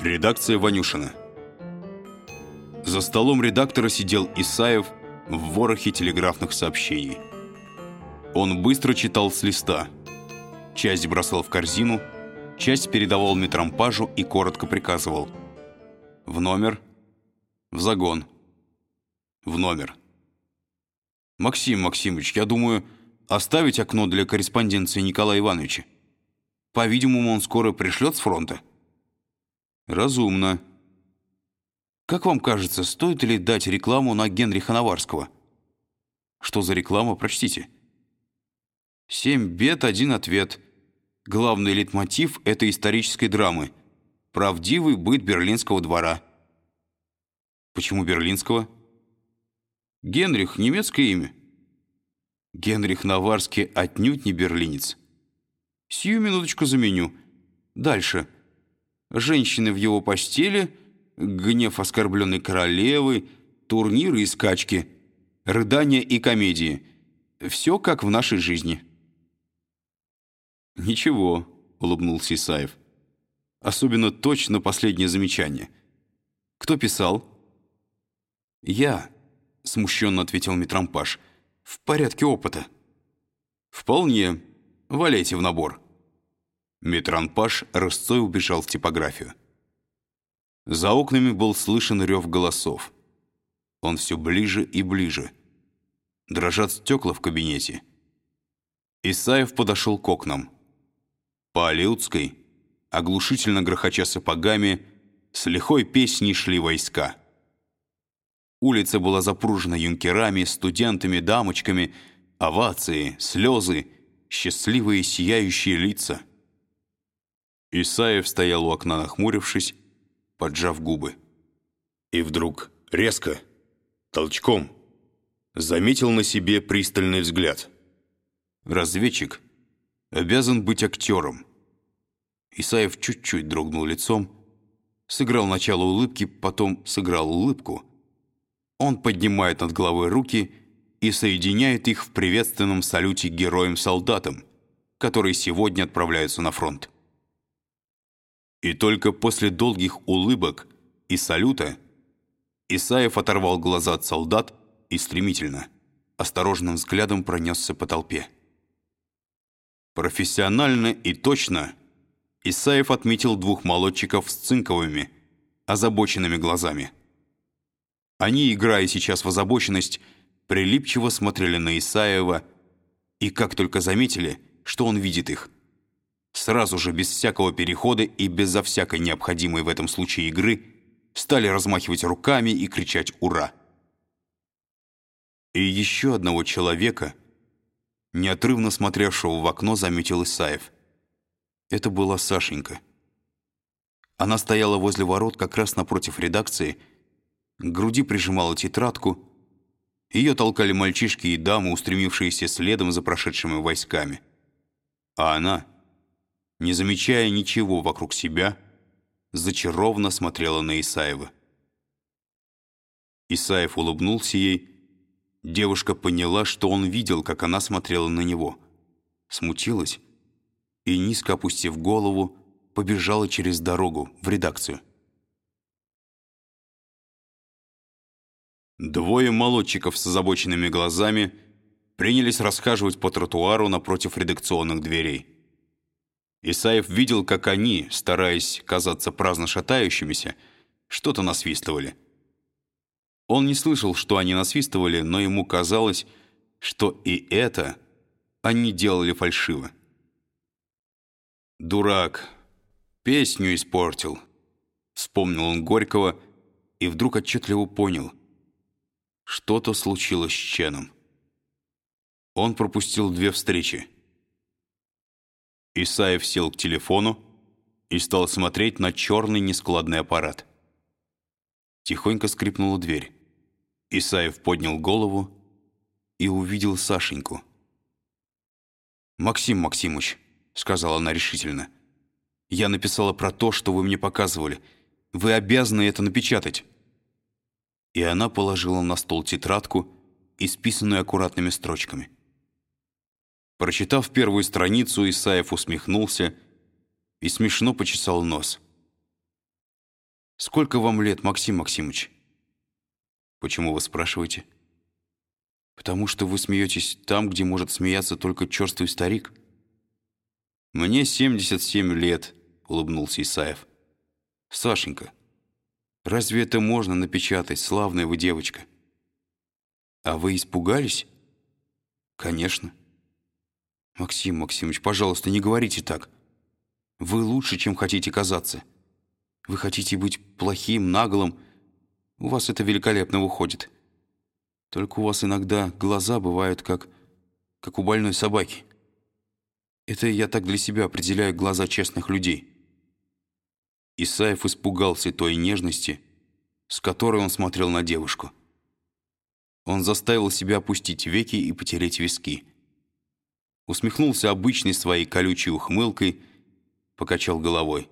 Редакция Ванюшина. За столом редактора сидел Исаев в ворохе телеграфных сообщений. Он быстро читал с листа. Часть бросал в корзину, часть передавал метрампажу и коротко приказывал. В номер, в загон, в номер. «Максим Максимович, я думаю, оставить окно для корреспонденции Николая Ивановича. По-видимому, он скоро пришлет с фронта». «Разумно. Как вам кажется, стоит ли дать рекламу на Генриха Наварского?» «Что за реклама? Прочтите». «Семь бед, один ответ. Главный лейтмотив этой исторической драмы. Правдивый быт берлинского двора». «Почему берлинского?» «Генрих — немецкое имя». «Генрих Наварский отнюдь не берлинец». «Сию минуточку заменю. Дальше» женщины в его постели, гнев оскорбленной королевы, турниры и скачки, рыдания и комедии. Все как в нашей жизни. «Ничего», — улыбнулся Исаев. «Особенно точно последнее замечание. Кто писал?» «Я», — смущенно ответил Митрампаш. «В порядке опыта». «Вполне. Валяйте в набор». Метранпаш рысцой убежал в типографию. За окнами был слышен рев голосов. Он все ближе и ближе. Дрожат стекла в кабинете. Исаев подошел к окнам. По Алеутской, оглушительно грохоча сапогами, с лихой песней шли войска. Улица была запружена юнкерами, студентами, дамочками, овации, слезы, счастливые сияющие лица — Исаев стоял у окна, нахмурившись, поджав губы. И вдруг резко, толчком, заметил на себе пристальный взгляд. Разведчик обязан быть актером. Исаев чуть-чуть дрогнул лицом, сыграл начало улыбки, потом сыграл улыбку. Он поднимает над головой руки и соединяет их в приветственном салюте героям-солдатам, которые сегодня отправляются на фронт. И только после долгих улыбок и салюта Исаев оторвал глаза от солдат и стремительно, осторожным взглядом пронесся по толпе. Профессионально и точно Исаев отметил двух молодчиков с цинковыми, озабоченными глазами. Они, играя сейчас в озабоченность, прилипчиво смотрели на Исаева и как только заметили, что он видит их – сразу же, без всякого перехода и безо всякой необходимой в этом случае игры, стали размахивать руками и кричать «Ура!». И еще одного человека, неотрывно смотревшего в окно, заметил Исаев. Это была Сашенька. Она стояла возле ворот как раз напротив редакции, к груди прижимала тетрадку, ее толкали мальчишки и дамы, устремившиеся следом за прошедшими войсками. А она не замечая ничего вокруг себя, зачарованно смотрела на Исаева. Исаев улыбнулся ей. Девушка поняла, что он видел, как она смотрела на него. Смутилась и, низко опустив голову, побежала через дорогу в редакцию. Двое молодчиков с озабоченными глазами принялись расхаживать по тротуару напротив редакционных дверей. Исаев видел, как они, стараясь казаться праздно шатающимися, что-то насвистывали. Он не слышал, что они насвистывали, но ему казалось, что и это они делали фальшиво. «Дурак, песню испортил», — вспомнил он Горького и вдруг отчетливо понял. Что-то случилось с Ченом. Он пропустил две встречи — Исаев сел к телефону и стал смотреть на черный нескладный аппарат. Тихонько скрипнула дверь. Исаев поднял голову и увидел Сашеньку. «Максим Максимович», — сказала она решительно, — «я написала про то, что вы мне показывали. Вы обязаны это напечатать». И она положила на стол тетрадку, исписанную аккуратными строчками. Прочитав первую страницу, Исаев усмехнулся и смешно почесал нос. Сколько вам лет, Максим Максимович? Почему вы спрашиваете? Потому что вы смеетесь там, где может смеяться только черствый старик. Мне 77 лет, улыбнулся Исаев. Сашенька, разве это можно напечатать, славная вы девочка? А вы испугались? Конечно. Максим Максимович, пожалуйста, не говорите так. Вы лучше, чем хотите казаться. Вы хотите быть плохим, наглым. У вас это великолепно выходит. Только у вас иногда глаза бывают как, как у больной собаки. Это я так для себя определяю глаза честных людей. Исаев испугался той нежности, с которой он смотрел на девушку. Он заставил себя опустить веки и потереть виски. Усмехнулся обычной своей колючей ухмылкой, покачал головой.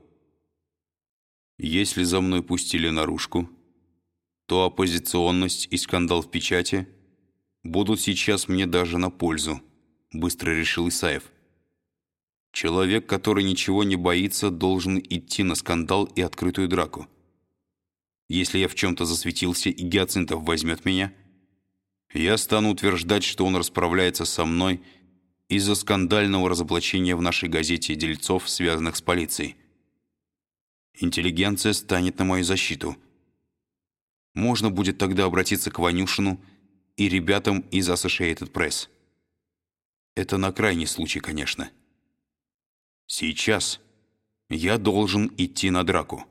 «Если за мной пустили наружку, то оппозиционность и скандал в печати будут сейчас мне даже на пользу», быстро решил Исаев. Человек, который ничего не боится, должен идти на скандал и открытую драку. Если я в чем-то засветился и Гиацинтов возьмет меня, я стану утверждать, что он расправляется со мной из-за скандального разоблачения в нашей газете дельцов, связанных с полицией. Интеллигенция станет на мою защиту. Можно будет тогда обратиться к Ванюшину и ребятам из Associated Press. Это на крайний случай, конечно. Сейчас я должен идти на драку.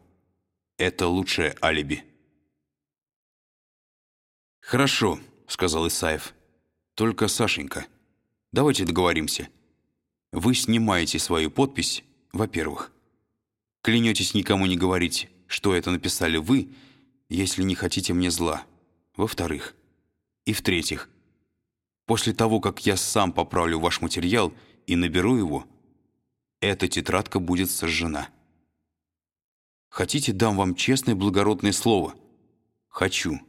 Это лучшее алиби. «Хорошо», — сказал Исаев. «Только, Сашенька, давайте договоримся. Вы снимаете свою подпись, во-первых. Клянетесь никому не говорить, что это написали вы, если не хотите мне зла, во-вторых. И в-третьих, после того, как я сам поправлю ваш материал и наберу его, эта тетрадка будет сожжена. Хотите, дам вам честное благородное слово? Хочу.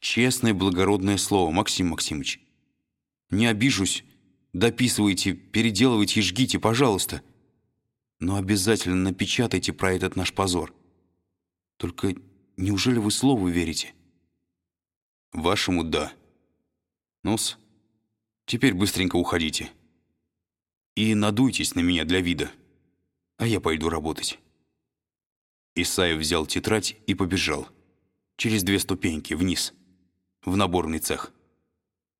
Честное благородное слово, Максим Максимович. Не обижусь. Дописывайте, переделывайте и жгите, пожалуйста. Но обязательно напечатайте про этот наш позор. Только неужели вы слову верите? Вашему «да». Ну-с, теперь быстренько уходите и надуйтесь на меня для вида, а я пойду работать». Исаев взял тетрадь и побежал через две ступеньки вниз, в наборный цех.